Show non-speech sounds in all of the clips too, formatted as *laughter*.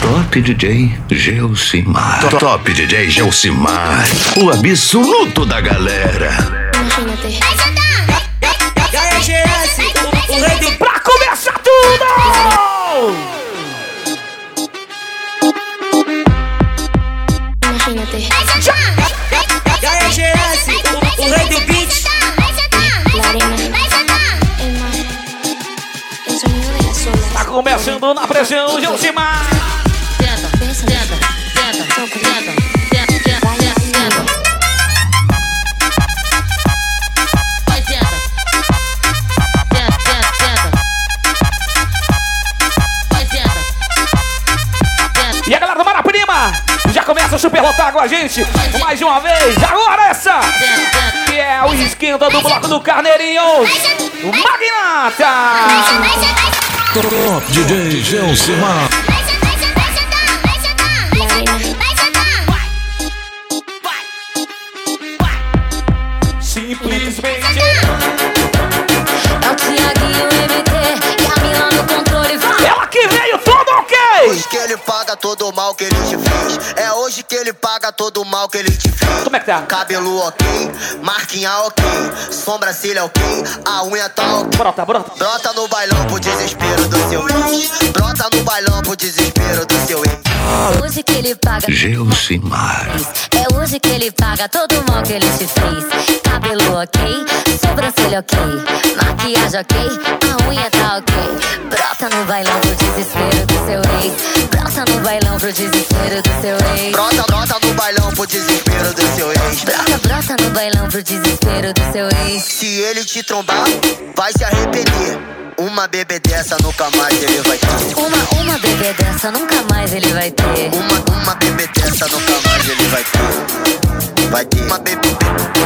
Top DJ Gelsimar. Top DJ Gelsimar. O absoluto da galera. E aí, GS, o, o rei do Pra começar tudo! Imagínate. E aí, GS, o, o rei do beat. La arena. El mar. El sonido de las olas. Tá começando na pressão, Gelsimar. Superlotar com a gente mais de uma vez. Agora essa, que é o esquenta do bloco do Carneirinho, o Magnata. Top DJ Gelsimar. Simplesmente. É o Thiaguinho MT e a Mila no controle vai. Ela que veio tudo ok. Hoje que ele paga todo o mal que ele te fez. É hoje que ele paga todo mal que ele te fez. Como é que tá? Cabelo ok, marquinha ok, sobrancelha ok, a unha tá ok. Brota, brota. Brota no bailão pro desespero do seu ex. Brota no bailão pro desespero do seu ex. É hoje que ele paga. Gelsimar. É hoje que ele paga todo o mal que ele te fez. Cabelo ok, sobrancelha ok, maquiagem ok, a unha tá ok. Brota no bailão pro desespero do seu ex. Brota no bailão pro desespero do seu ex. Brota, brota no bailão pro desespero do seu ex. Brota, brota no bailão pro desespero do seu ex. Se ele te trombar, vai se arrepender. Uma bebê dessa nunca mais ele vai ter. Uma, uma bebê dessa nunca mais ele vai ter. Uma, uma bebê dessa nunca mais ele vai ter. Vai ter uma bebê.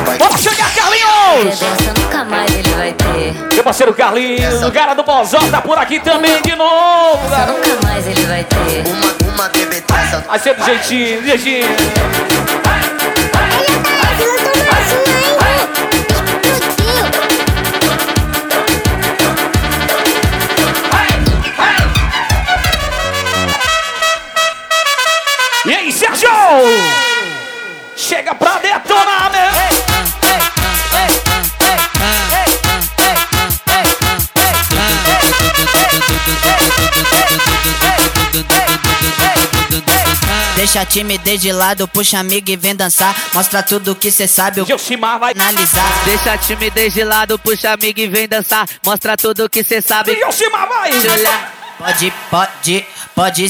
Vai Vamos chegar, Bebê Carlinhos! dessa nunca mais ele vai ter. Meu parceiro Carlinhos, o cara do Bozó tá por aqui também de novo, Essa cara. nunca mais ele vai ter. Uma, uma bebê dessa. Vai ser do jeitinho, do jeitinho. Chega pra detonar, né? Deixa a timidez de lado, puxa amigo e vem dançar. Mostra tudo que cê sabe, eu vou Gilcimar vai. analisar. Deixa a timidez de lado, puxa amigo e vem dançar. Mostra tudo que cê sabe. Gilcimar vai. Pode, pode, pode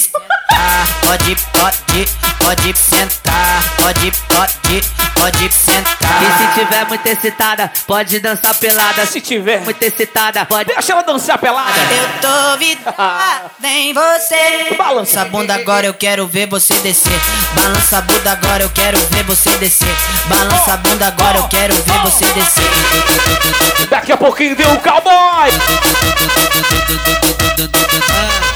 sentar. Pode, pode, pode sentar. Pode, pode, pode sentar. E se tiver muito excitada, pode dançar pelada. Se tiver, Muito excitada, pode. deixa ela dançar pelada. Eu tô vidrada *laughs* em você. Balança. A bunda agora, eu quero ver você descer. Balança a bunda agora, eu quero ver você descer. Balança a bunda agora, eu quero ver você descer. Daqui a pouquinho tem o cowboy. *laughs*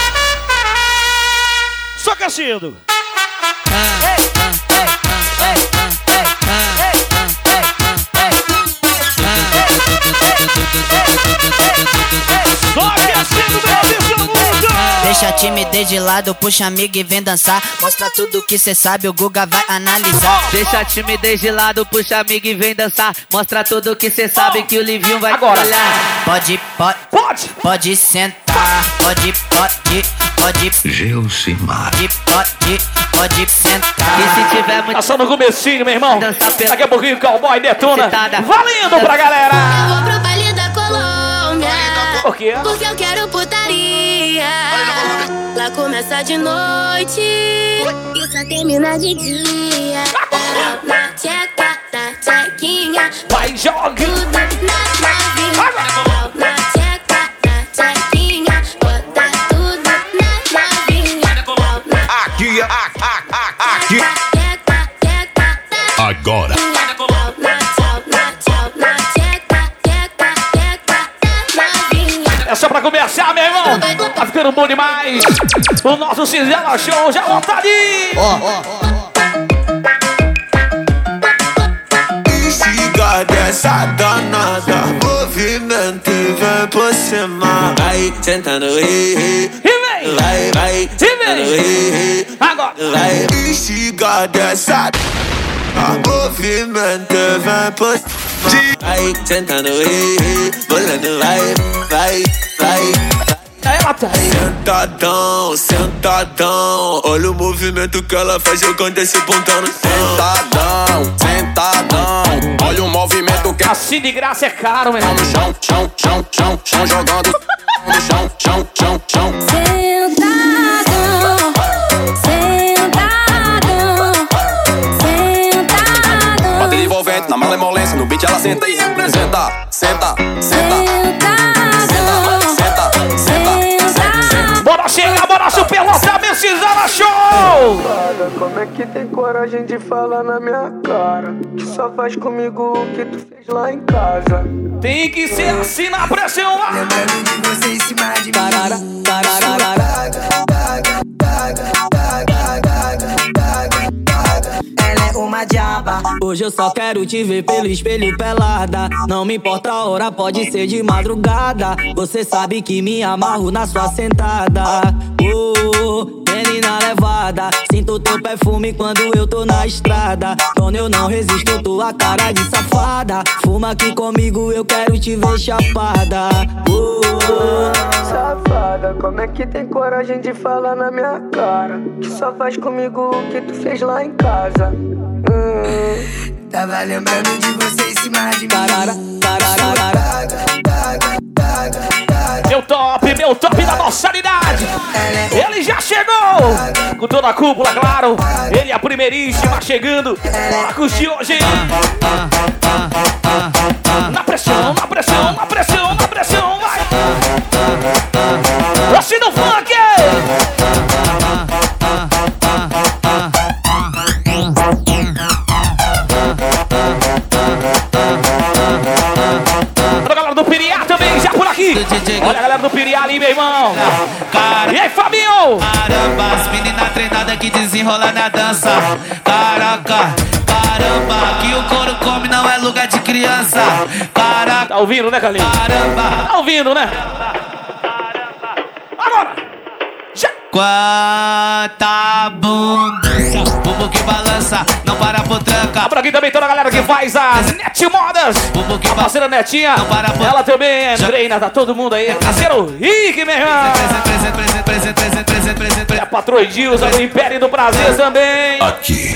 Só Cassido. Só Cassido, meu absoluto. Deixa a timidez de lado, puxa amigo e vem dançar. Mostra tudo que cê sabe, o Guga vai analisar. Deixa a timidez de lado, puxa amigo e vem dançar. Mostra tudo que cê sabe que o Livinho vai Agora. olhar. Pode, pode, Pode. pode sentar. Pode, pode, pode, Gelsimar. pode, pode, pode sentar. E se tiver Tá muito só no comecinho, meu irmão. Pela- Daqui a pouquinho o cowboy detona. Citada. Valendo pra galera. Eu vou pro baile da Colômbia. Por quê? Porque eu quero putaria. Lá começa de noite e só termina de dia. Na tcheca, na tchequinha, Vai, joga. tudo na. Na tcheca, Aqui, aqui, Tcheca, tcheca, na Agora. É só pra começar, meu irmão. Tá ficando bom demais. O nosso Cinzela Show já lotadinho. Siga dessa danada, movimento e vem por cima. Vai sentando. E vem. Vai, vai, E vem. Bora! Vai instigar dessa Movimento vem por Vai sentando, bolando, vai, vai, vai Sentadão, sentadão Olha o movimento que ela faz jogando esse pontão no Sentadão, sentadão. Olha o movimento que Assim de graça é caro, meu irmão. no chão, chão, chão, chão, chão jogando no chão, chão, chão, chão. Sentadão, Envolvente na malemolência, no beat ela senta e representa. Senta, senta, Sentadão, senta, senta, sentadão. Bora chegar, bora superlotamento, Cisana Show! Cara, como é que tem coragem de falar na minha cara? Que só faz comigo o que tu fez lá em casa. Tem que ser assim na pressão lá. Lembrando de você em cima de mim. Tarara, Ela é uma diaba. Hoje eu só quero te ver pelo espelho pelada. Não me importa a hora, pode ser de madrugada. Você sabe que me amarro na sua sentada. Oh, menina levada. Sinto teu perfume quando eu tô na estrada. Quando eu não resisto, tua cara de safada. Fuma aqui comigo, eu quero te ver chapada. Oh, Safada, como é que tem coragem de falar na minha cara? Que só faz comigo o que tu fez lá em casa. Hum. Tava lembrando de você em cima de mim. Tarara, tararara. Meu top, meu top da nossa unidade. Ele já chegou. Com toda a cúpula, claro. Ele é a primeiríssima chegando. Bora curtir hoje. Na pressão, na pressão, na pressão, na pressão, aqui. Olha a galera do Piriá ali, meu irmão. E aí, Fabinho? Caramba, as meninas treinadas que desenrola na dança. Caraca, caramba, que o couro come não é lugar de criança. Caraca, Tá ouvindo, né, Carlinhos? caramba, Tá ouvindo, né? Quanta bunda bumbum que balança, não para por tranca. Abra aqui também toda a galera que faz as Net Modas. Que balança, parceira Netinha, não para por... ela também é treina, tá todo mundo aí. Parceiro Rick, meu irmão. E a patroa Edilson do Império do Prazer também. Aqui.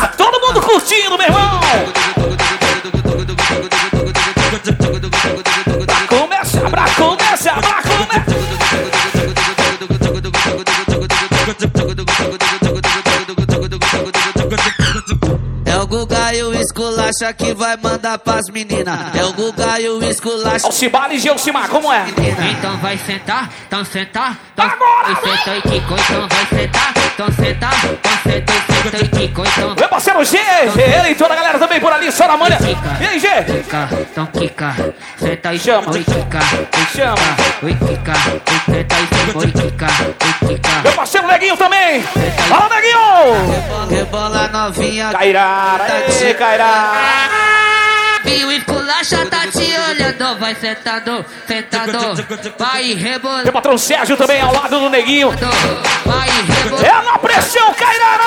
Tá todo mundo curtindo, meu irmão. eu esculacha que vai mandar pras meninas. É o Guga e o esculacha. Alcibala e Gelsimar, como é? Então vai sentar, então sentar, então Agora! e senta e quicou, então vai sentar, então sentar, então senta e senta e quicou, então Meu parceiro G, ele e toda a galera também por ali, só na manhã. E aí, G? quica, então quica, senta e Chama. oi quica, oi Chama. oi quica, oi senta e senta, oi quica, oi quica. Meu parceiro Neguinho também. Fala, Neguinho! Rebola novinha. Cairara, ê, Cairara. E o esculacha tá te olhando, vai sentando, sentando, vai rebolando, Meu patrão Sérgio também ao lado do Neguinho. vai rebolando. É na pressão, Cairara!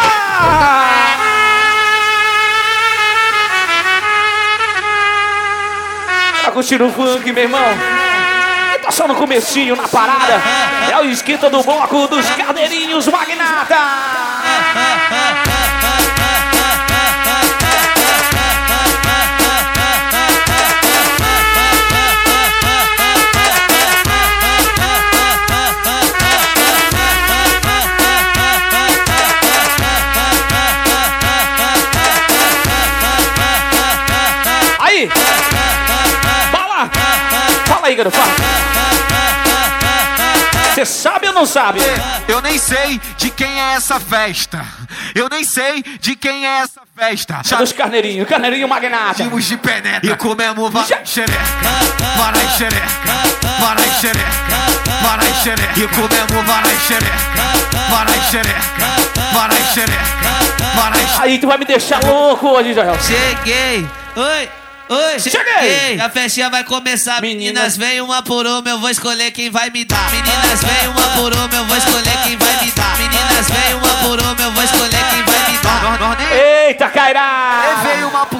Tá curtindo o funk, meu irmão? Tá só no comecinho, na parada. É o esquenta do bloco dos cadeirinhos magnata. Fala. Você sabe ou não sabe? Eu nem sei de quem é essa festa. Eu nem sei de quem é essa festa. É dos carneirinhos, carneirinho magnata. Chamamos de penetra e comemos varai xereca, varai xereca, varai xereca, varai xereca e comemos varai xereca, varai xereca, varai xereca, varai xereca. Aí tu vai me deixar louco hoje, Joel. Cheguei. Oi. Cheguei. Ei, a festinha vai começar. Meninas, Meninas vem uma por uma, eu vou escolher quem vai me dar. Meninas, vem uma por uma, eu vou escolher quem vai me dar. Meninas, vem uma por uma, eu vou escolher quem vai me dar. Eita, Cairá! Vem uma por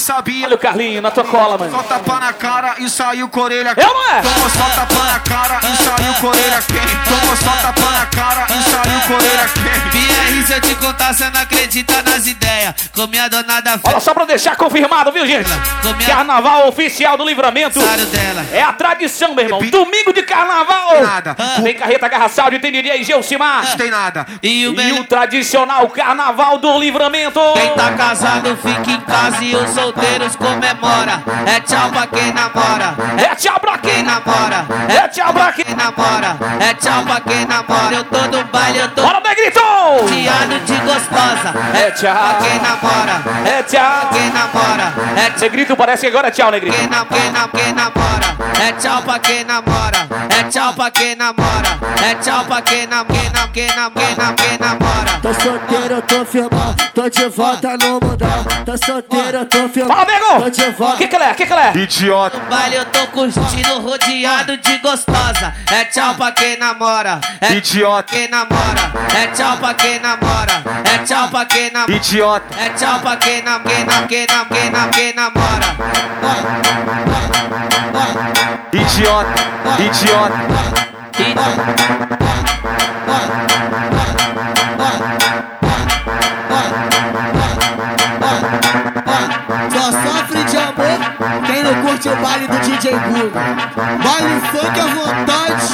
sabia. Olha o Carlinho na tua cola, mano. Só tapa na cara e saiu com orelha Eu não é? Tomou só tapa na cara e saiu com orelha quente. Tomou só tapa na cara e saiu com orelha quente. BR, se eu te contar, cê não acredita nas ideias. Com minha donada Olha só pra deixar confirmado, viu, gente? Carnaval oficial do livramento. dela. É a tradição, meu irmão. Domingo de carnaval. Nada. Tem carreta garraçal de tem DJ Geucimar. Não tem nada. E o, E o tradicional carnaval do livramento. Quem tá casado fica em casa e os solteiros comemora. É tchau pra quem namora. É tchau pra quem namora. É tchau pra quem namora. É tchau pra quem namora. Eu tô no baile, eu tô. Bora, Negrito! Diado de gostosa. É tchau. Pra quem namora. É tchau. Quem namora. É Negrito, parece que agora é tchau, Negrito. Quem, na, quem, na, quem namora. É tchau pra quem namora. É tchau pra quem namora. É tchau pra quem namora. Quem, na, quem, na, quem, na, quem namora. Tô solteiro, eu tô firmão, tô de volta no mundão. Tô solteiro, eu tô firmão, Fala, nego! volta. Que que ele é? Que que ele é? Idiota. No baile eu tô curtindo rodeado de gostosa. É tchau pra quem namora. É Idiota. quem namora. É tchau pra quem namora. É tchau pra quem namora. Idiota. É tchau pra quem nam, quem nam, quem nam, quem nam, quem namora. Idiota. Idiota. Só Google. Baile funk à vontade,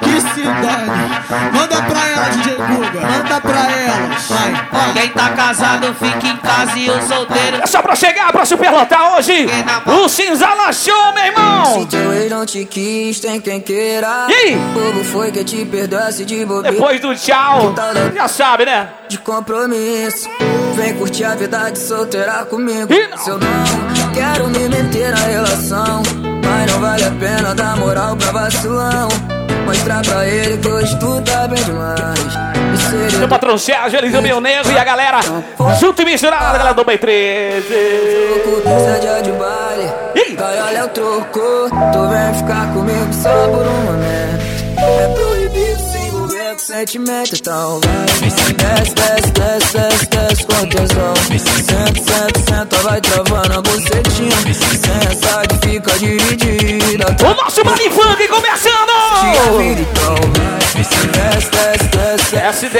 que se dane. Manda pra ela, DJ Google, manda pra ela. Vai. Quem tá casado fica em casa e os solteiros. É só pra chegar, pra superlotar hoje. O Cinzala Show, meu irmão. Se teu ex não te quis, tem quem queira. E aí? Bobo foi que te perdoasse de bobeira. Depois do tchau, já sabe, né? De compromisso. Vem curtir a vida de solteira comigo. Se eu não quero me meter na relação. Mas não vale a pena dar moral pra vacilão. Mostrar pra ele que hoje tu tá bem demais. Meu patrão Sérgio, Eliseu Meu Negro e a galera junto e misturado, a galera do Bem 13. Essa dia de baile, cai olha o troco Tu vem ficar comigo só por um momento É com sentimento Então vai, desce, desce, desce, desce, desce com tesão Senta, senta, senta, vai travando a bucetinha Sem essa que fica dividida O nosso Funk começando! Então Desce, desce, desce,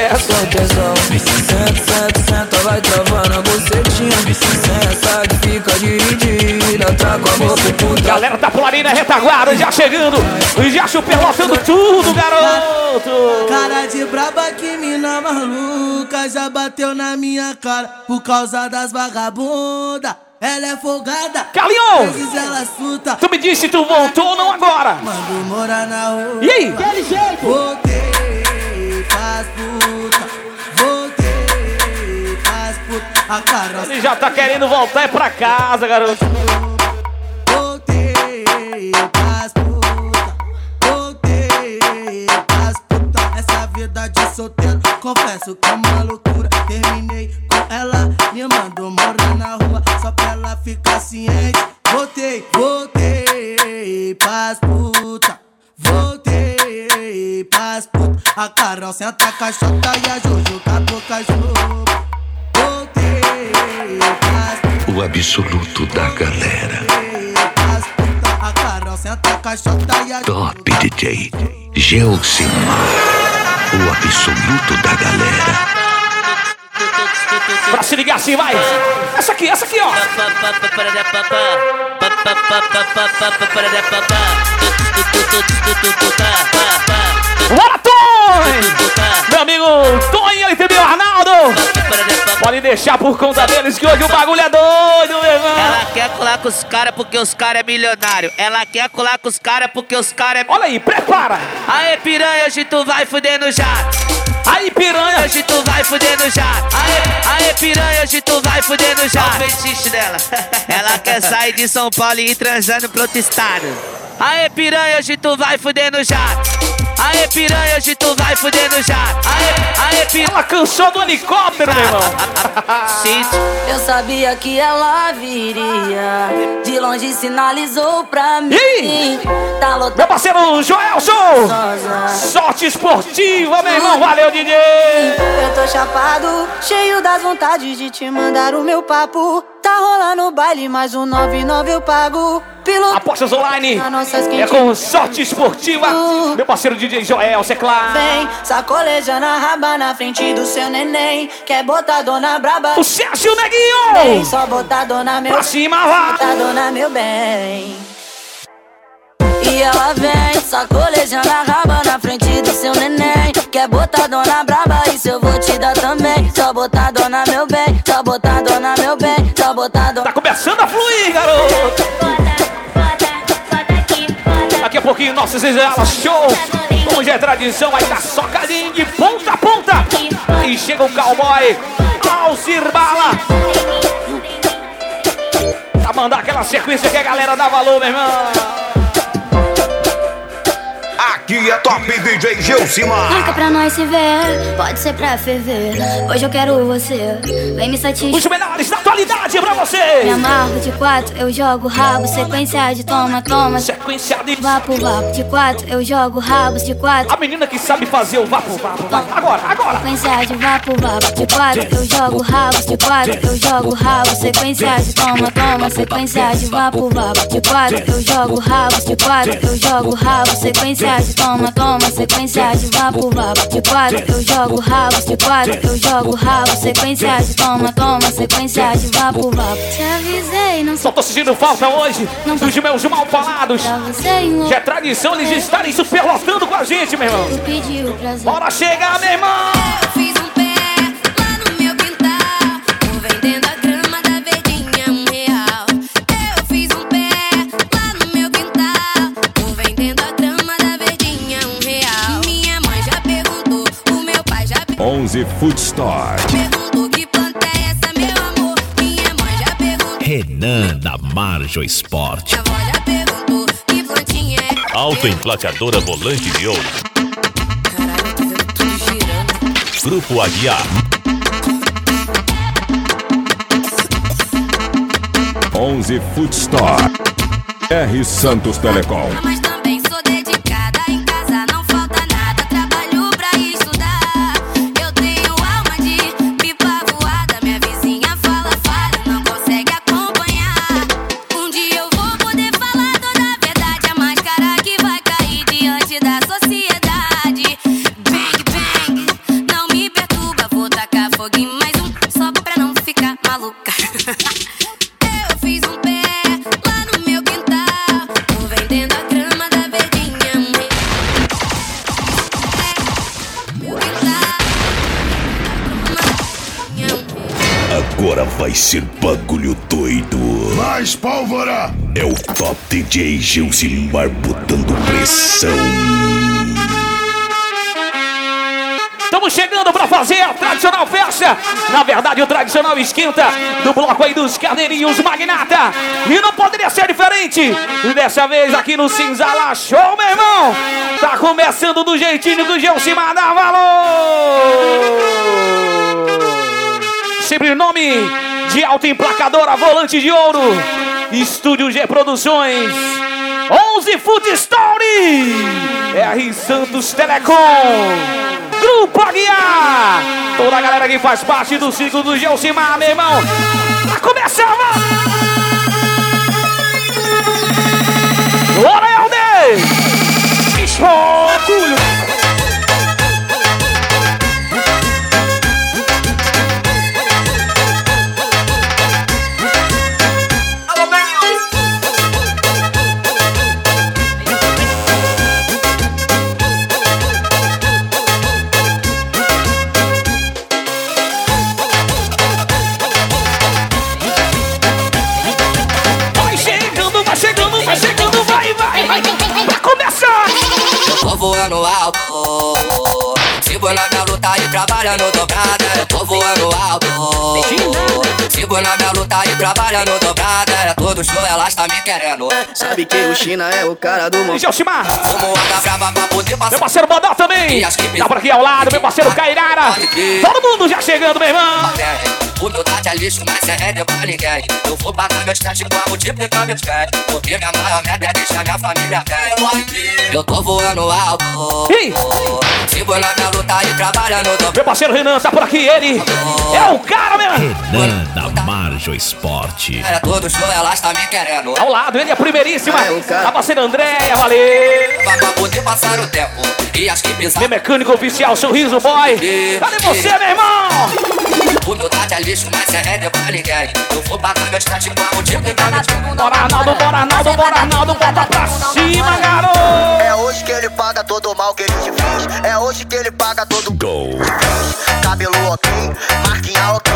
Senta, senta, senta, vai travando a bucetinha Sem essa que fica dividida Tá com a boca puta Galera da Polarina retaguarda, já chegando. E já superlotando tudo, garoto. Cara de braba que mina maluca já bateu na minha cara por causa das vagabundas. Ela é folgada, Carlinhos! ela suta. Tu me disse se tu voltou ou não agora. Mando morar na rua. E aí? Aquele jeito. Voltei pras puta. Voltei pras puta. A carroça. Ele já tá querendo voltar é pra casa, garoto. Voltei pras puta. Voltei pras puta. Essa vida de solteiro, confesso que é uma A Carol senta a caixota e a. Voltei pras puta. O absoluto da galera. A Carol senta a caixota e a Top DJ Gelsimar. O absoluto da galera. Pra se ligar assim, vai. Essa aqui, essa aqui, ó. Bora, Tony! Meu amigo Tony, ele também, o Arnaldo. Pode deixar por conta deles que hoje o bagulho é doido, meu irmão. Ela quer colar com os caras porque os caras é milionário. Ela quer colar com os caras porque os caras é. Olha aí, prepara. Aê, piranha, hoje tu vai fuder no jato. Aí, piranha. Hoje tu vai fuder no jato. Aê, aê, piranha, hoje tu vai fuder no jato. Olha o fetiche dela. *laughs* Ela quer sair de São Paulo e ir transando pro outro estado. Aê, piranha, hoje tu vai fuder no jato. Aê, piranha, hoje tu vai fuder no jato. Aê, aê, piranha. Ela cansou do helicóptero, meu irmão. *laughs* Eu sabia que ela viria. De longe sinalizou pra mim. Tá lotado. Meu parceiro Joelson. Sorte esportiva, meu irmão. Valeu, DJ. Eu tô chapado, cheio das vontades de te mandar o meu papo. Tá tá rolando o baile, mais um 99 eu pago. Apostas online é com sorte esportiva. Meu parceiro DJ Joel, você é claro. Vem, sacolejando a raba na frente do seu neném. Quer botar dona braba? O Sérgio Vem, Neguinho! só botar dona meu Pra cima, vai! Botar dona meu bem. E ela vem, sacolejando a raba na frente do seu neném. Quer botar dona braba, isso eu vou te dar também. Só botar dona meu bem, só botar dona meu bem, só botar dona. Tá começando a fluir, garoto! Pouquinho, nossa Zezela Show! Como já é tradição, aí tá socadinho de ponta a ponta! E chega o cowboy, Alcir Bala! Pra mandar aquela sequência que a galera dá valor, meu irmão! Aqui é Top DJ Gilcimar. Marca pra nós se ver, pode ser pra ferver. Hoje eu quero você, vem me satisfazer. Os melhores da atualidade pra você! Me amarro de quatro, eu jogo rabo, sequência de toma, toma. Sequência de Vapo, vapo, de quatro, eu jogo rabos de quatro. A menina que sabe fazer o vapo, vapo, vapo. Agora, agora! Sequência de vapo, vapo, de quatro, eu jogo rabos de quatro, eu jogo rabo, sequência de toma, toma, sequência de vapo, vapo, de quatro, eu jogo rabos de quatro, eu jogo rabo, sequência de toma, toma, sequência de vapo, vapo, de quatro, eu jogo rabos de quatro, eu jogo rabo, sequência de toma, toma, sequência de vapo, vapo. Te avisei, não Só tô sentindo falta hoje dos meus mal falados. Já é tradição eles estarem superlotando com a gente, meu irmão. Bora chegar, meu irmão! Já perguntou, Renan da Marjo Esporte. minha avó já perguntou que plantinha é. Autoemplacadora Volante de Ouro. Grupo Aguiar. 11 Food Store. R Santos Telecom. Vai ser bagulho doido. Mais pólvora! É o Top DJ Gilcimar botando pressão. Estamos chegando pra fazer a tradicional festa. Na verdade, o tradicional esquenta do bloco aí dos carneirinhos magnata. E não poderia ser diferente. E dessa vez aqui no Cinzala Show, meu irmão. Tá começando do jeitinho que o Gelcimar dá valor. Sempre em nome de autoemplacadora Volante de Ouro. Estúdio G Produções. 11 Food Story. R Santos Telecom. Grupo Aguiar! Toda a galera que faz parte do ciclo do Gelcimar, meu irmão! Tá começando! Bora, Helder! Orgulho! Voando alto. Sigo na minha luta e trabalhando dobrada. Eu tô voando alto. Sigo na minha luta e trabalhando dobrada. É todo show, elas tá me querendo. Sabe que o China é o cara do mundo. Brava pra poder passar. Meu parceiro Bodó também! Tá por aqui ao lado, meu parceiro Cairara! Todo mundo já chegando, meu irmão! O meu date é lixo, mas cê rende pra ninguém. Eu vou pagar meus testes pra multiplicar meus pés. Porque minha maior meta é deixar minha família bem. Eu tô voando alto. Sigo na minha luta e trabalhando do Meu parceiro Renan tá por aqui, ele é o cara mesmo. Renan da Marjo Esporte. É todo show, elas tá me querendo. Ao lado, ele é primeiríssima. A parceira Andréia, valeu. Pra poder passar o tempo. E as que pisar. Meu mecânico oficial, sorriso boy. Cadê você, meu irmão? O meu date é lixo, mas cê rende pra ninguém. Eu vou pagar meus testes pra multiplicar meus pés. Bora, Arnaldo, bora, Arnaldo, bora, Arnaldo, bota pra cima, garoto. É hoje que ele paga todo o mal que ele te fez. É hoje que ele paga todo o Gol. cabelo ok, marquinha ok,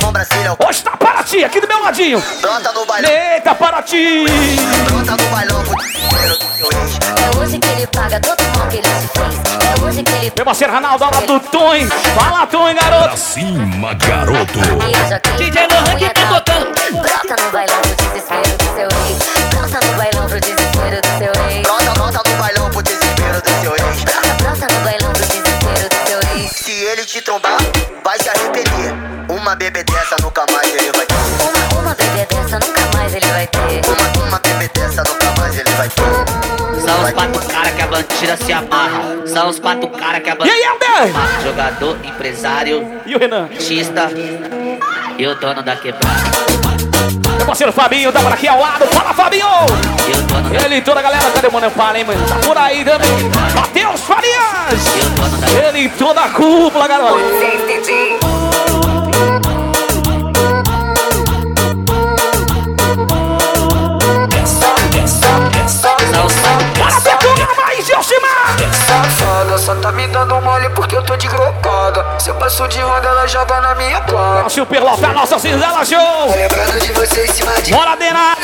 sobrancelha ok. Hoje tá Paraty, aqui do meu ladinho. Brota no bailão. Eita, Paraty. Brota no bailão. É hoje que ele paga todo o mal que ele te fez. É hoje que ele Meu parceiro Arnaldo, ao lado do Tom. Fala, Tom, Pra garoto. cima, garoto. DJ Lohan que tá tocando. Brota no bailão pro desespero do seu ex. Brota no bailão pro desespero do seu ex. Brota, brota no bailão pro desespero do seu ex. Brota, brota no bailão pro desespero do seu ex. Se ele te trombar, vai se arrepender. Uma bebê dessa nunca mais ele vai ter. Uma, uma bebê dessa nunca mais ele vai ter. Uma, uma bebê dessa nunca mais ele vai ter. São os quatro cara que a bandida se amarra. São os quatro cara que a E bandida? Jogador, empresário, E o Renan? artista e o dono da quebrada. Meu parceiro Fabinho, tá por aqui ao lado. Fala, Fabinho. Ele e toda a galera, cadê o Mano Fala, hein, mano? Tá por aí também. Matheus Farias. Ele e toda a cúpula, garoto. Passo de onda, ela joga na minha cara. Nosso superlotar, nossa cinzela show. Lembrando de você em cima de Bora, Dena.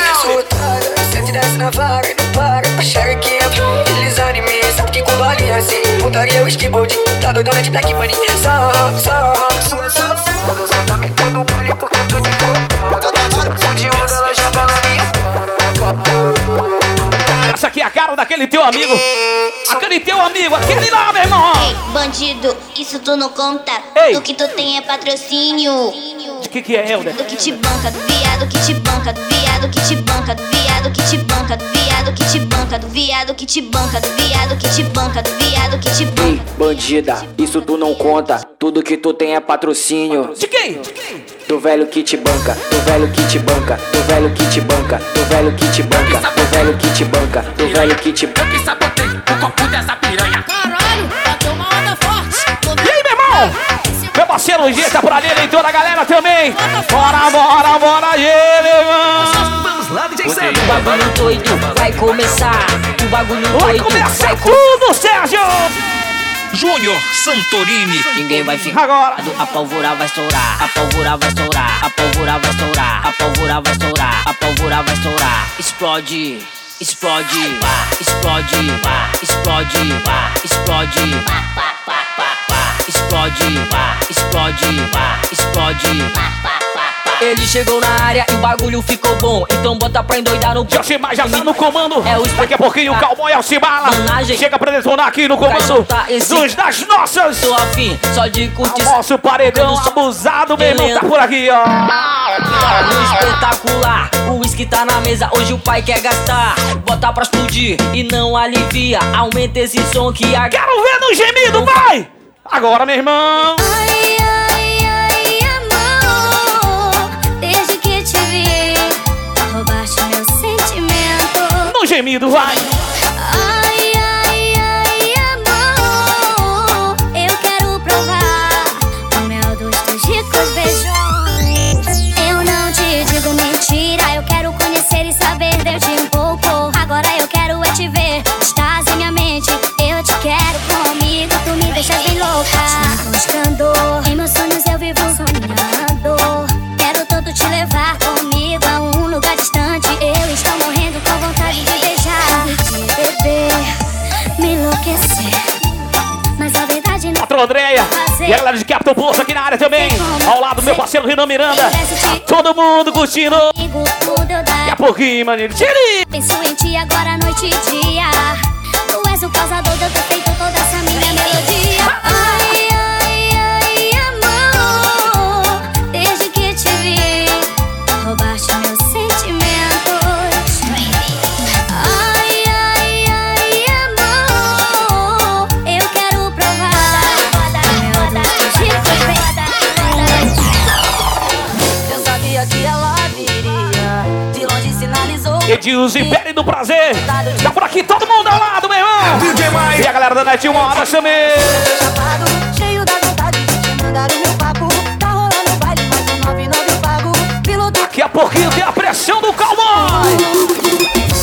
Sente desce na vaga e não para. Acharam que entrou, mim. Sabe que quando olha assim, putaria o skateboard. Tá doidona de Black Bunny. Sarra, sarra, sua safada. Só tá me dando mole porque eu tô de eu passo de onda, ela joga na minha cara. Essa aqui é a cara daquele teu amigo. Aquele teu amigo, aquele lá, meu irmão. Ei, bandido, isso tu não conta. Ei. Do que tu tem é patrocínio. De que que é, Helder? Do que te banca, do viado que te banca, do viado que te banca, do viado que te banca, do viado que te banca, do viado que te banca, do viado que te banca, do viado que te banca. Ei, bandida, isso tu não conta. Tudo que tu tem é patrocínio. De quem? Do velho que te banca, do velho que te banca, do velho que te banca, do velho que te banca, do velho que te banca, do velho que te banca. sabotei o copo dessa piranha. Caralho, bateu uma onda forte. E aí, meu irmão? Meu parceiro G tá por ali, e toda a galera também. Bora, bora, bora, meu irmão. Vamos lá, DJ O bagulho doido vai começar. O bagulho Vai doido começar vai tudo, Sérgio. Júnior Santorini. Ninguém vai ficar Agora. A pólvora vai estourar, a pólvora vai estourar, a pólvora vai estourar, a pólvora vai estourar, a pólvora vai estourar. Explode, explode, explode, explode, explode. Explode, explode, explode. Ele chegou na área e o bagulho ficou bom. Então bota pra endoidar no Josimar já tá no comando. É o Daqui a pouquinho o cowboy Alcibala Managem. chega pra detonar aqui no comando esse- dos das nossas. Tô afim só de curtir. Nosso paredão abusado, meu irmão, tá por aqui, ó. No espetacular, o uísque tá na mesa, hoje o pai quer gastar. Bota pra explodir e não alivia. Aumenta esse som que a. Quero ver no gemido, vai! Agora, meu irmão. Ai, gemido, vai! Andréia e a galera de Capitão Poço aqui na área também. Ao lado do meu parceiro Renan Miranda. Todo mundo curtindo. Daqui a pouquinho, maninho. Tire! Penso em ti agora, noite e dia. Tu és o causador de eu ter feito toda essa minha melodia. Ai, Edilson Império do Prazer. Tá por aqui todo mundo ao lado, meu irmão. Mike. E a galera da Net Modas também. Cheio da vontade de te mandar o meu papo. Tá rolando baile, mas o 99 eu pago. Piloto Daqui a pouquinho tem a pressão do cowboy.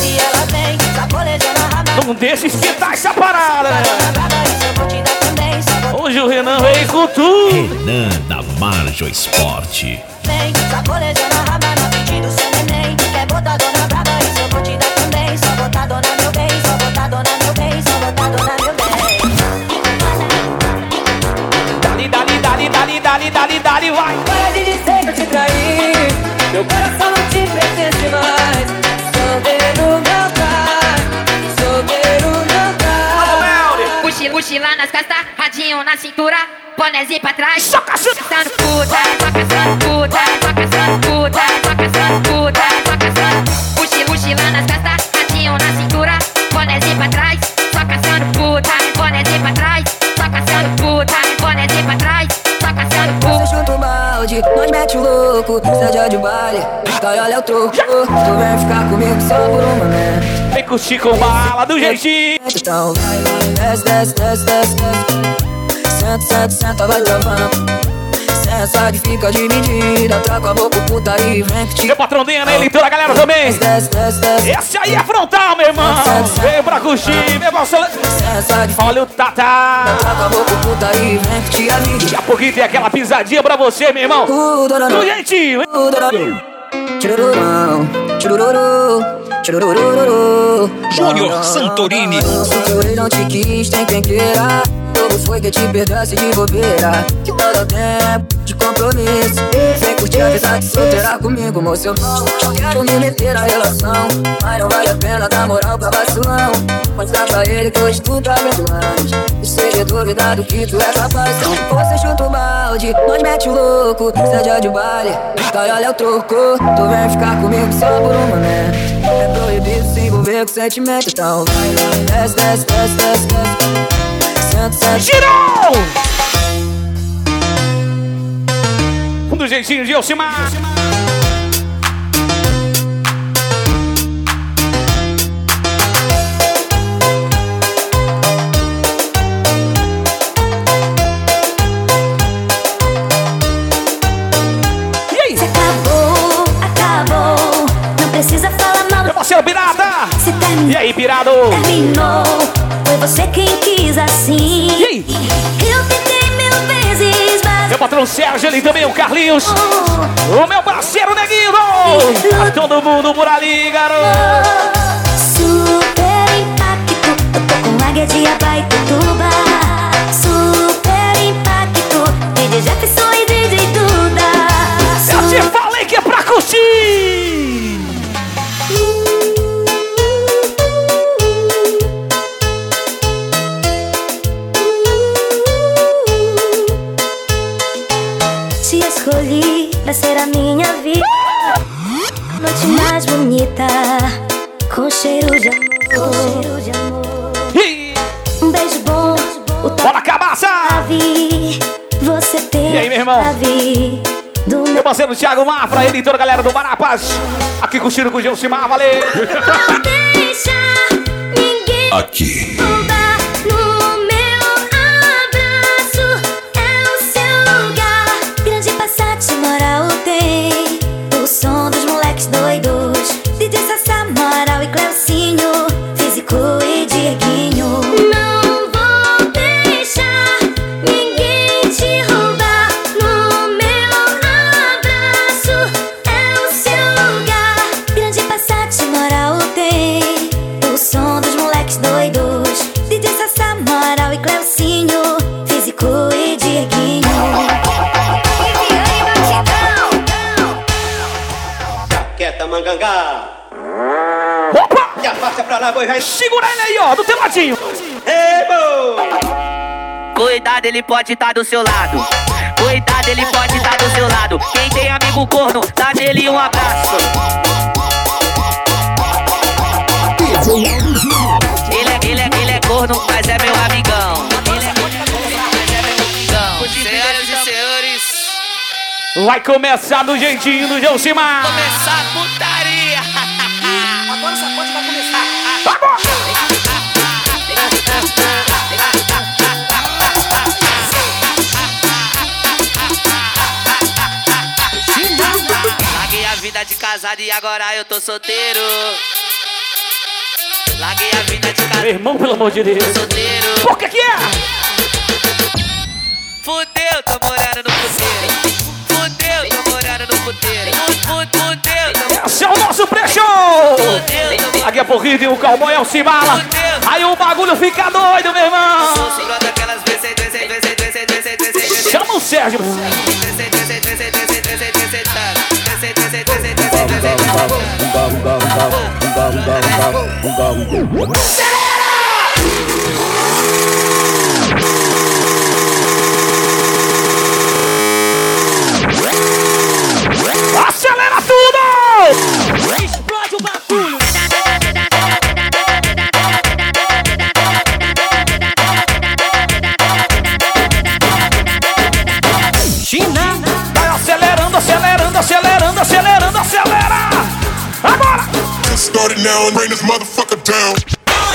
e ela vem, sacolejando a raba. Não deixa esquentar essa parada. né? Eu também. Vou Hoje o Renan veio com tudo. Renan da Marjo Esporte. vem, sacolejando a raba dali, dali, vai. Para de dizer que eu te traí Meu coração não te pertence mais Solteiro não tá Solteiro não tá Mochila, mochila nas costas, radinho na cintura, bonézinho pra trás. Só caçando. Caçando puta, só caçando puta, só caçando puta, o louco Seja de baile, cai olha o troco Tu vem ficar comigo só por uma né Vem curtir com bala do jeitinho. Então vai, vai, desce, desce, desce, desce. Senta, senta, senta, vai travando Senta que fica dividida Troca a boca, puta e vem que te Meu patrão Dena, ele toda a galera também. Esse aí é frontal, meu irmão. Vem pra curtir, meu parceiro. Olha o Tata. Troca a boca, puta e vem que te avide Daqui a pouquinho tem aquela pisadinha pra você, meu irmão. Do jeitinho, hein? Churururão, churururu, chururururu. Júnior Santorini. Cinturei não te quis, tem quem queira. Foi que te perdoasse de bobeira? Que tal o tempo de compromisso? Vem curtir a vida de solteira comigo, moço. Eu não quero me meter na relação. Mas não vale a pena dar moral pra vacilão. Mostrar pra ele que hoje tu tá vendo mais. E seja duvidado que tu é capaz. Você chuta o balde, nós mete o louco. Seja de baile, cai olha o troco. Tu vem ficar comigo só por uma né? É proibido se envolver com sentimento. Então vai, desce, desce, desce, desce, desce. Senta. Girou! Do jeitinho de Elcimar. Aí? Se acabou, acabou. Não precisa falar mal. Meu parceiro Pirata. Se terminou. E aí, Pirado? terminou. Foi você quem quis assim. E aí? Eu tentei mil vezes, mas. Meu patrão Sérgio, ele também, o Carlinhos. O meu parceiro Neguinho. Tá todo mundo por ali, garoto. Super impacto. Eu tô com águia de Abaituba. Super impacto. DJ Jefferson e DJ Duda. Eu te falei que é pra curtir. Parceiro Thiago Mafra, ele e toda a galera do Barapas. Aqui curtindo com o Gelsimar, valeu. Não deixa ninguém Aqui. Boi. Cuidado, ele pode estar do seu lado. Cuidado, ele pode estar do seu lado. Quem tem amigo corno, dá nele um abraço. Ele é, ele é, ele é corno, mas é meu amigão. Ele é corno, mas é meu amigão. Senhoras e senhores, Vai começar do jeitinho do Gelsimar. começar a putaria. Vida de casado e agora eu tô solteiro. Larguei a vida de casado. Meu irmão, pelo amor de Deus. Solteiro. Por que que é? Fudeu, tô morando no puteiro. Fudeu, tô morando no puteiro. Fu- Fudeu, Esse é o nosso pré-show! Daqui a pouquinho tem o cowboy Alcimala. Aí o bagulho fica doido, meu irmão! Chama o Sérgio! Acelera tudo! Acelerando, acelerando, acelera! Agora! Started now and bring this motherfucker down. Oh!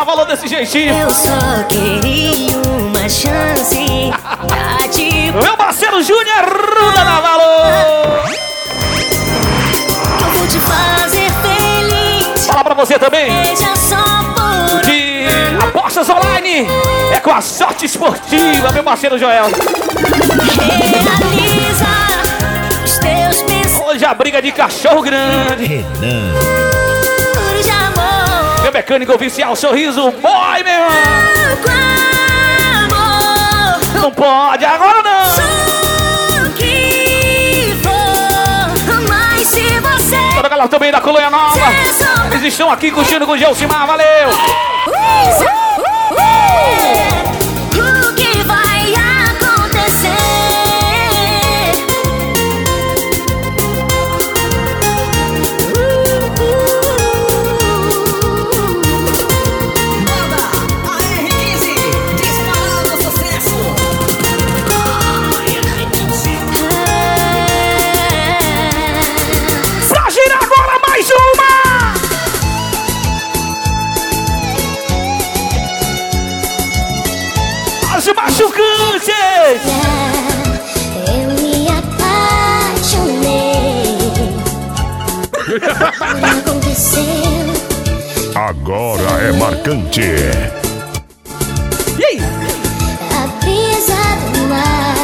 Dá valor desse jeitinho! Eu só queria uma chance pra te *laughs* Meu parceiro Júnior Ruda dá valor! Eu vou te fazer feliz. Fala pra você também! Seja só por de apostas online é com a sorte esportiva, meu parceiro Joel. realiza os teus pensamentos Hoje a briga de cachorro grande. Renan. Meu mecânico oficial, sorriso boy, meu irmão. Não pode agora não. Toda a galera também da Colônia Nova. Eles estão aqui curtindo com o Gelsimar, valeu. O atacante. E aí? A do mar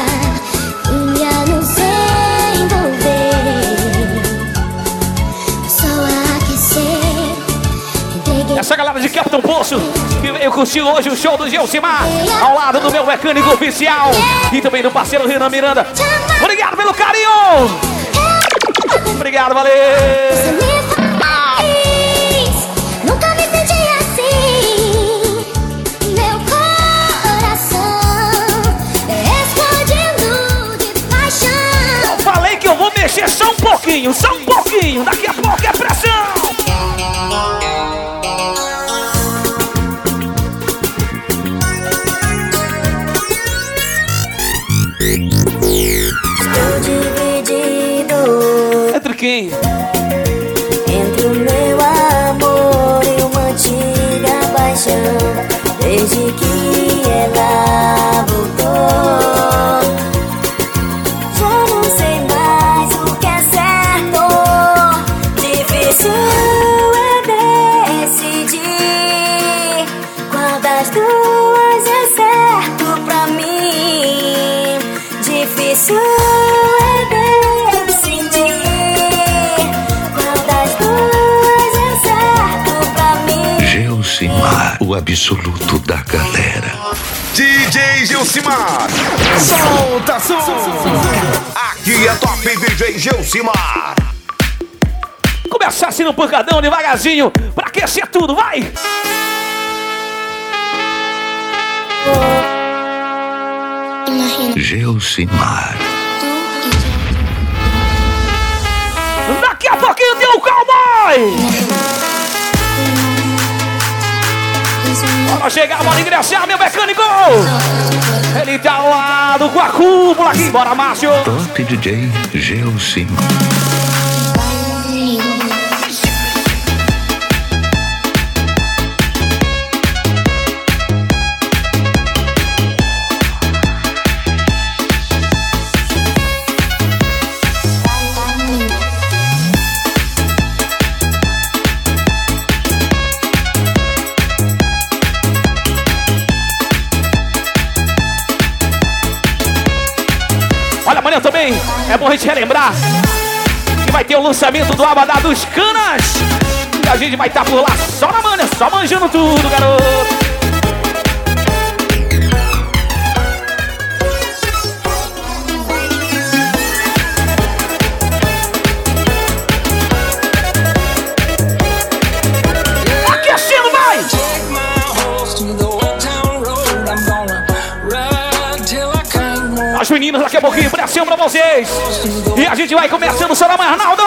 envolver, só aquecer. Essa galera de Capitão Poço, eu curti hoje o show do Gilcimar, ao lado do meu mecânico oficial e também do parceiro Renan Miranda. Obrigado pelo carinho! Obrigado, valeu! Mexer só um pouquinho, só um pouquinho. Daqui a pouco O absoluto da galera. DJ Gilcimar, solta som. Aqui é Top DJ Gilcimar. Começar assim no pancadão devagarzinho pra aquecer tudo, vai! Gelsimar, Daqui a pouquinho tem o cowboy! Bora chegar, bora ingressar, meu mecânico! Ele tá ao lado com a cúpula aqui, bora, Márcio! Top DJ Gelsimar. É bom a gente relembrar que vai ter o lançamento do Abadá dos Canas. E a gente vai estar por lá só na manha, só manjando tudo, garoto. As meninas daqui a pouquinho, pressão pra vocês. E a gente vai começando o Sorama Arnaldo.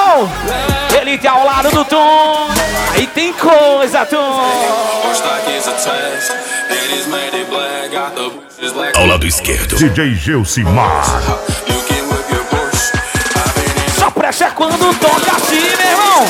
Ele tá ao lado do Tom. Aí tem coisa, Tom. Ao lado esquerdo, DJ Gelsimar. Só pressa é quando toca assim, meu irmão.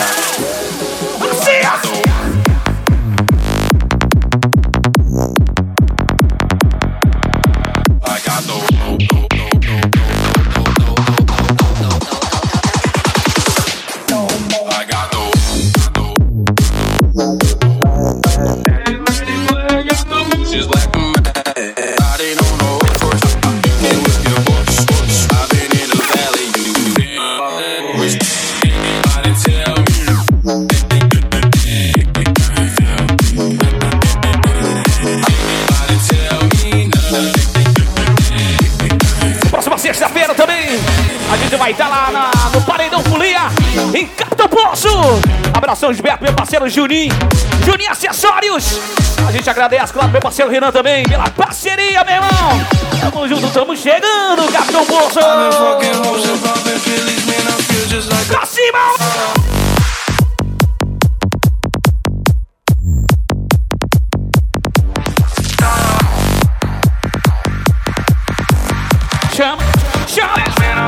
Gente vai estar lá na- no Paredão Folia, em Capitão Poço. Abração de Beto, meu parceiro Juninho. Juninho Acessórios. A gente agradece, claro, meu parceiro Renan também, pela parceria, meu irmão. Tamo junto, tamo chegando, Capitão Poço. Pra cima!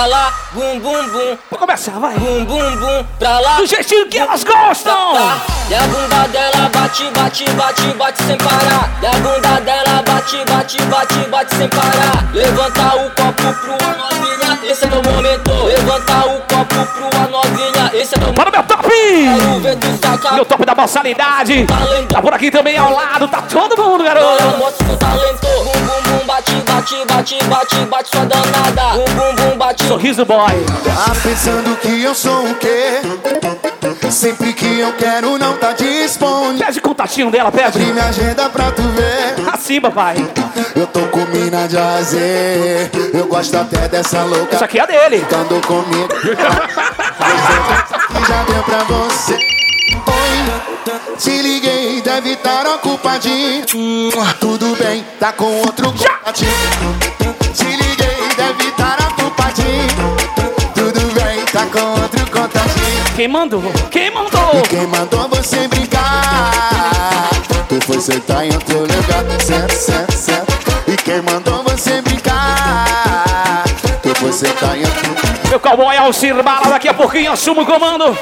pra lá, bum bum bum. Vou começar, vai. Bum bum bum, pra lá. Do jeitinho que elas gostam. E a bunda dela bate, bate, bate, bate sem parar. E a bunda dela bate, bate, bate, bate sem parar. Levanta o copo pro a novinha, esse é meu momento. Levanta o copo pro a novinha, esse é Para o meu top! Sacar. Meu top da balsalidade. Tá por aqui também ao lado, tá todo mundo, garoto. Mostra seu talento. Bum bum bum, bate, bate, bate, bate, bate sua danada. Bum bum bum, bate. Sorriso boy. Tá pensando que eu sou o quê? Sempre que eu quero não tá disponível. Pede contatinho dela, pede. Abre minha agenda pra tu ver. Assim, papai. Eu tô com mina de azer. Eu gosto até dessa louca. Isso aqui é dele. Ficando comigo. *laughs* *laughs* que já deu pra você. Oi, te liguei, deve estar ocupadinho. Tudo bem, tá com outro contatinho. Te liguei, deve estar ocupadinho. Tudo bem, tá com outro contatinho. Quem mandou? Quem mandou? E quem mandou você brincar? Tu foi sentar em outro lugar, certo, certo, certo. E quem mandou você brincar? Tu em outro lugar. Meu cowboy Alcir Bala, daqui a pouquinho assume o comando.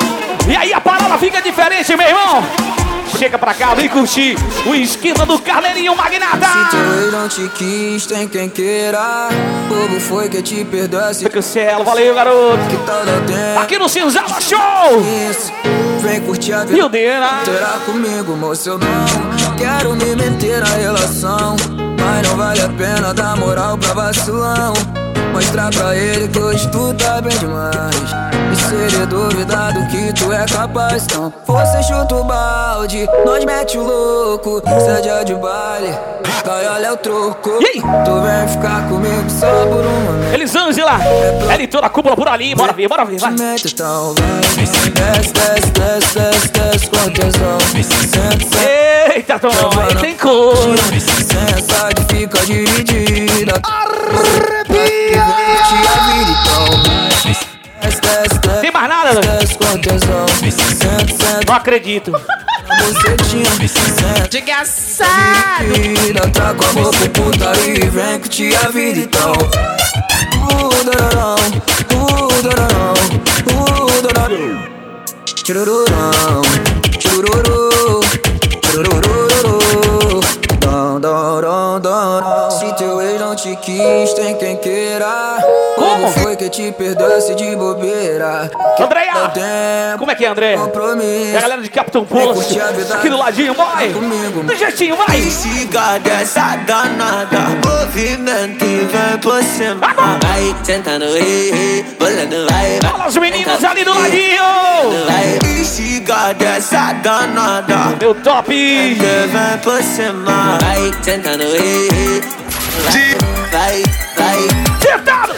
E aí a parada fica diferente, meu irmão. Chega pra cá, vem curtir o esquina do Carneirinho Magnata. Se ex não te quis, tem quem queira. Bobo foi que te perdoasse. Cancelo, valeu, garoto. Aqui no Cinzala Show. Isso, vem curtir a vida. Meu Deus, né? Terá comigo, moço, eu não quero me meter na relação. Mas não vale a pena dar moral pra vacilão. Mostrar pra ele que hoje tu tá bem demais. E se ele duvidar do que tu é capaz, então você chuta o balde, nós mete o louco. Sede é de baile, gaiola é o troco. E aí? Tu vem ficar comigo só por um momento. Elisângela, ela e toda a cúpula por ali. Bora ver, bora ver, vai. Desce, desce, desce, desce, desce com tesão. Eita, Tom, tem cor. Sensa que fica dividida. Arrepia! então. Tem mais nada. Não acredito. Bucetinha, senta. Diga Tá com a boca putaria e vem curtir a vida então. Churururão, churururu, quis, tem quem queira. Como? foi que te perdoasse de bobeira? Andréia! Como é que é, André? compromisso. E a galera de Capitão Post, aqui do ladinho, vai! Do jeitinho, vai! Siga dessa danada Movimento e vem por cima Vai sentando, ei, ei Bolando, vai, vai Fala os meninos ali do ladinho! Vai, siga dessa danada Meu top! Vem por cima Vai sentando, ei, ei Vai, vai Sentado!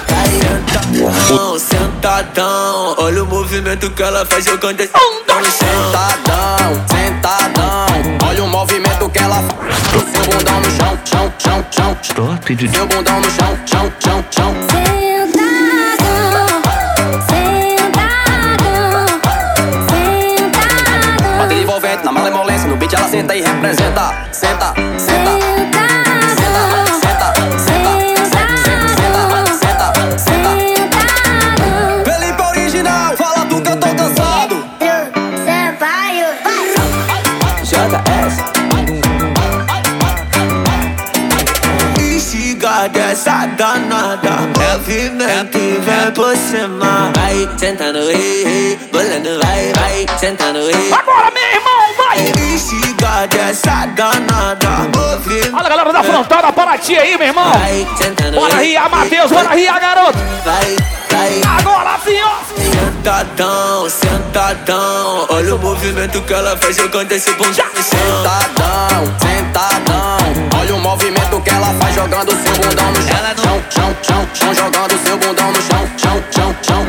Sentadão, sentadão Olha o movimento que ela faz jogando esse Um, dois, Sentadão, sentadão. Olha o movimento que ela faz. Seu bundão no chão, chão, chão, chão. Top de Seu bundão no chão, chão, chão, chão. Bate envolvente na malemolência. No beat ela senta e representa. Senta, senta. Senta, senta, dessa danada Movimento e vem por cima Vai sentando, ei, ei Bolando, vai, vai Sentando, ei Agora, meu irmão, vai! Dessa danada Movimento Olha a galera da frontada, para ti aí, meu irmão! Vai sentando, Bora Matheus, bora rir, garoto! Vai, vai Agora, senhor! Sentadão, sentadão Olha o movimento que ela faz jogando esse bundão Sentadão, sentadão. Chão. Chão, chão, jogando seu bundão no chão. Chão, chão, chão.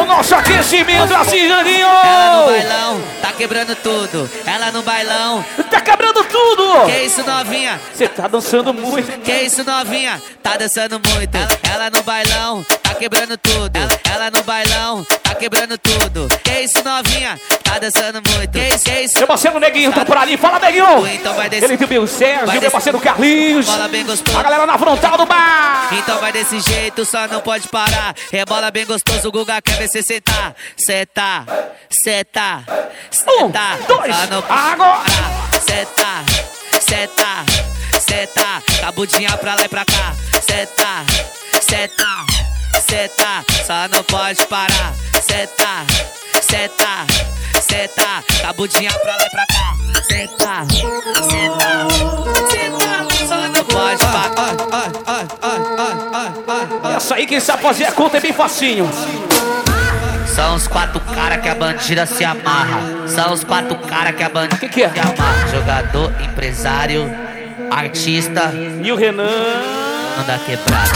O nosso aquecimento assim, Janinho! Ela no bailão, tá quebrando tudo. Ela no bailão, Tá quebrando tudo! que isso novinha? Você tá dançando muito! Que isso novinha? Tá dançando muito. Ela, ela no bailão, tá quebrando tudo. Ela, ela no bailão, tá quebrando tudo. Que isso novinha? tá dançando muito. Que isso, que isso? Meu parceiro Neguinho tá por ali. Fala, Neguinho. Então vai descer. Ele viu o Sérgio, Vai meu parceiro Carlinhos. Bola bem gostoso. A galera na frontal do bar. Então vai desse jeito, só não pode parar. Rebola bem gostoso, o Guga quer ver você sentar. Senta, senta, senta. dois, Só Senta, senta, senta. Cabudinha pra lá e pra cá. Senta, senta, senta. Só não pode parar. Senta, senta, senta. Cabudinha pra lá e pra cá. Senta, senta, senta. Só não pode parar. Essa aí, quem sabe fazer a conta é bem facinho. São os quatro cara que a bandida se amarra. São os quatro cara que a bandida que que é? se amarra. Jogador, empresário, artista. E o Renan? Dono da quebrada.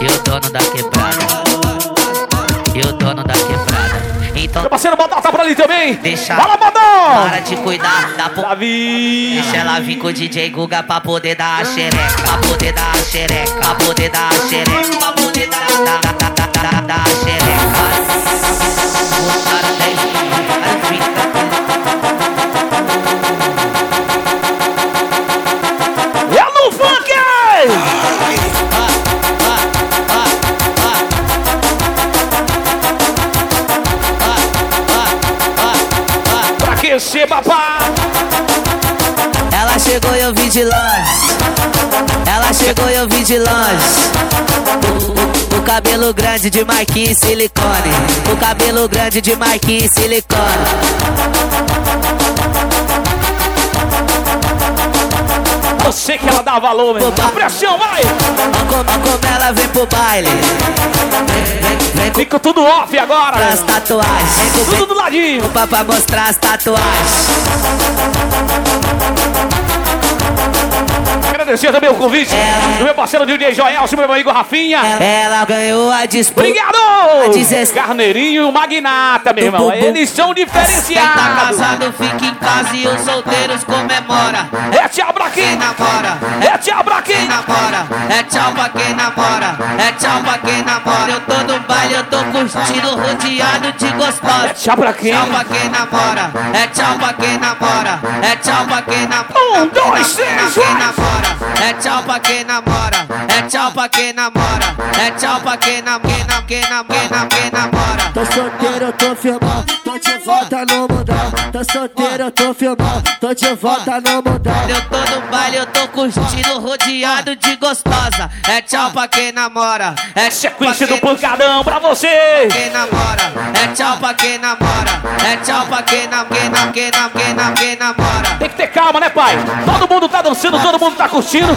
E o dono da quebrada. E o dono da quebrada. Então. Meu parceiro Bodó tá por ali também. Deixa. Fala, Bodó! Para de cuidar da po... Davi. Deixa ela vir com o DJ Guga pra poder dar a xereca. Pra poder dar a xereca. Pra poder dar a xereca. Pra poder dar, dar, dar, dar, dar, dar, dar a xereca. Caras dez minutos, fica. É no funk! Pra aquecer, papá! Ela chegou e eu vi de longe. Ela chegou e eu vi de longe. Cabelo grande de Marquinhos silicone. O cabelo grande de Marquinhos silicone. Eu sei que ela dá valor, meu. A pressão, vai! Como, como ela vem pro baile. Fica tudo off agora. As tatuagens. Tudo do ladinho. Pra, pra mostrar as tatuagens. Agradecer também o convite do meu parceiro DJ Joelson, meu amigo Rafinha. Ela ganhou a disputa. Obrigado! Carneirinho e Magnata, meu irmão. Eles são Quem tá diferenciados. casado fica em casa e os solteiros comemora. É tchau pra quem namora. É tchau pra quem namora. É tchau pra quem namora. É tchau pra quem namora. Eu tô no baile, eu tô curtindo rodeado de gostosa. É tchau pra quem? Tchau pra quem namora. É tchau pra quem namora. É tchau pra quem namora. Um, dois, três, namora. É tchau pra quem namora. É tchau pra quem namora. É tchau pra quem namora. Quem namora. Quem namora. Tô solteiro, eu tô firmão, tô de volta no mundão. Tô solteiro, eu tô firmão, tô de volta no mundão. Eu tô no baile, eu tô curtindo rodeado de gostosa. É tchau pra quem namora. É Sequência do pancadão pra você. Quem namora. É tchau pra quem namora. É tchau pra quem namora. Quem namora. Quem namora. Quem namora. Quem namora. Tem que ter calma, né, pai? Todo mundo tá dançando, todo mundo tá curtindo.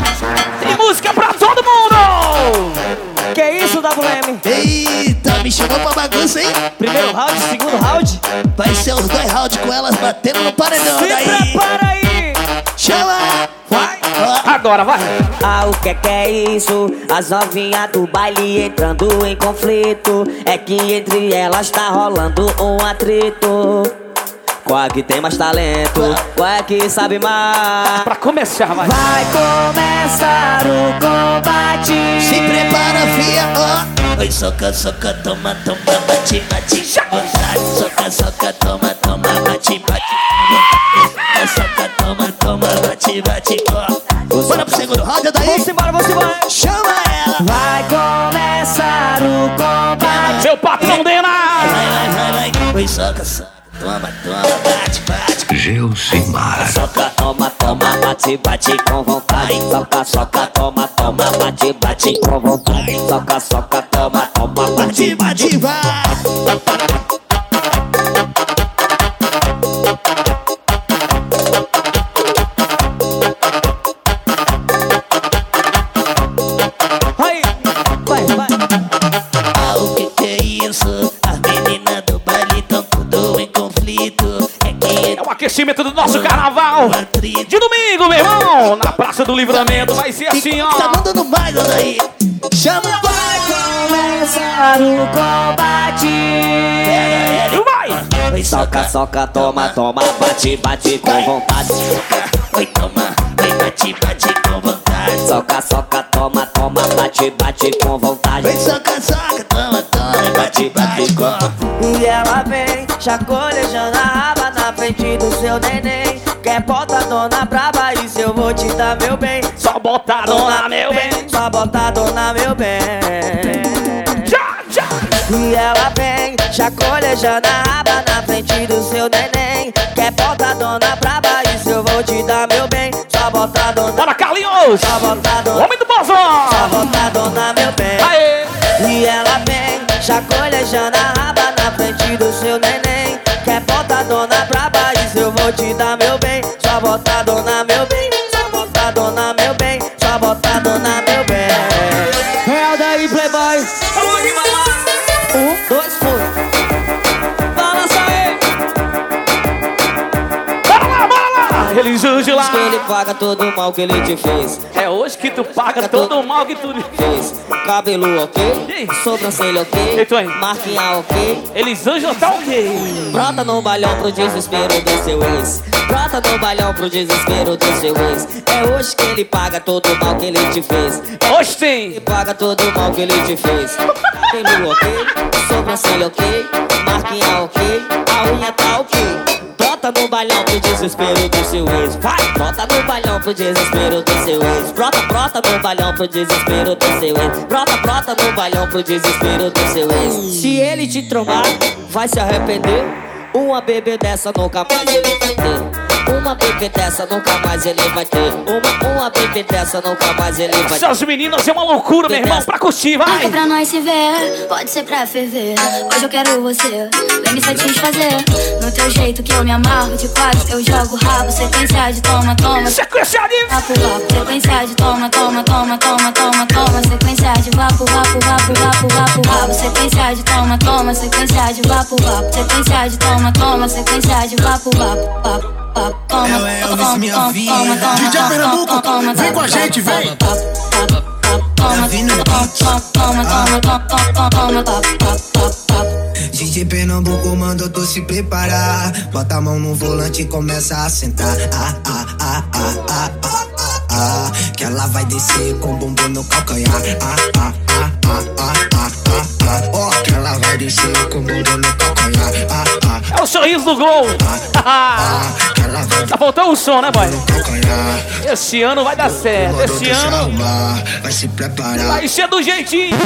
Tem música pra todo mundo! Que isso, WM? Eita, me chamou pra bagunça, hein? Primeiro round, segundo round? Vai ser os dois rounds com elas batendo no paredão. Se daí. prepara aí! Chama! Vai! Agora, vai! Ah, o que é que é isso? As novinhas do baile entrando em conflito. É que entre elas tá rolando um atrito. Qual é que tem mais talento? Qual é que sabe mais? Pra começar, vai! Vai começar o combate. Se prepara, fia, ó. Oi, soca, soca, toma, toma, bate, bate, vontade. Soca, soca, toma, toma, bate, bate. Soca, toma, toma, bate, bate, Bora pro segundo round, daí. Vamos embora, vamos embora. Chama ela. Vai começar o combate. Seu patrão Dena! Vai, vai, vai, vai. Oi, soca, soca, toma, toma, bate, bate. Geucimar. Soca, toma, toma, bate, bate com vontade. Soca, soca, toma, toma, bate, bate com vontade. Soca, soca, toma, toma, bate, Bate. Vai, do nosso carnaval de domingo, meu irmão! Na Praça do Livramento vai ser assim, ó! tá mandando mais, olha aí. Chama! Vai começar o combate. Vai! Soca, soca, toma, toma, bate, bate com vontade. Oi, toma, oi, bate, bate com vontade. Soca, soca, toma, toma, bate, bate com vontade. Oi, soca, soca, toma, toma, bate, bate, com E ela vem, chacolejando a raba frente do seu neném. Quer botadona braba e se eu vou te dar meu bem. Só botadona, meu bem. Só botadona, meu bem. Já, já. E ela vem, chacolejando a raba na frente do seu neném. Quer botadona braba e se eu vou te dar meu bem. Só botadona. Bora, Carlinhos! Só botadona. Homem do Bozão! Só botadona, meu bem. Aê! E ela vem, chacolejando a raba na frente do seu neném. Vou te dar meu bem. Só botadona, meu bem. Só botadona, meu bem. Só botadona, Eles hoje lá. Ele paga todo o mal que ele te fez. É hoje que tu paga todo o mal que tu Fez. Cabelo ok, sobrancelha ok, marquinha ok. Elisângela tá ok. Brota no balhão pro desespero do seu ex. Brota no balhão pro desespero do seu ex. É hoje que ele paga todo o mal que ele te fez. Hoje tem. Ele paga todo o mal que ele te fez. Cabelo ok, sobrancelha ok, marquinha ok, a unha tá ok. Brota no balhão pro desespero do seu ex. Vai, brota no balhão pro desespero do seu ex. Brota, brota no balhão pro desespero do seu ex. Brota, brota no balhão pro desespero do seu ex. Se ele te trombar, vai se arrepender. Uma bebê dessa nunca mais ele vai ter. Uma bebê dessa nunca mais ele vai ter. Uma, uma bebê dessa nunca mais ele vai ter. Essas meninas é uma loucura, meu irmão, pra curtir, vai! pra nós se ver, pode ser pra ferver. Hoje eu quero você, vem me satisfazer. No teu jeito que eu me amarro, de quatro eu jogo rabo. Sequência de toma, toma. Sequência de vapo, vapo. Sequência de toma, toma, toma, toma, toma, toma. Sequência de vapo, vapo, vapo, vapo, vapo, vapo. Sequência de toma, toma. Sequência de vapo, vapo. Sequência de toma, toma. Sequência de vapo, vapo, vapo. Ela é Elvis, minha vida. DJ Pernambuco, vem com a gente, vem. DJ Pernambuco mandou tu se preparar. Bota a mão no volante e começa a sentar. Ah, ah, ah, ah, ah, ah, ah, ah. Que ela vai descer com o bumbum no calcanhar. Ah, ah, ah, ah, ah, ah, ah, ah. Ó, que ela vai descer com bumbum no calcanhar. Ah, ah, É o sorriso do gol! tá faltando o som, né, boy? Esse ano vai dar certo. Esse ano vai se preparar. vai ser do jeitinho.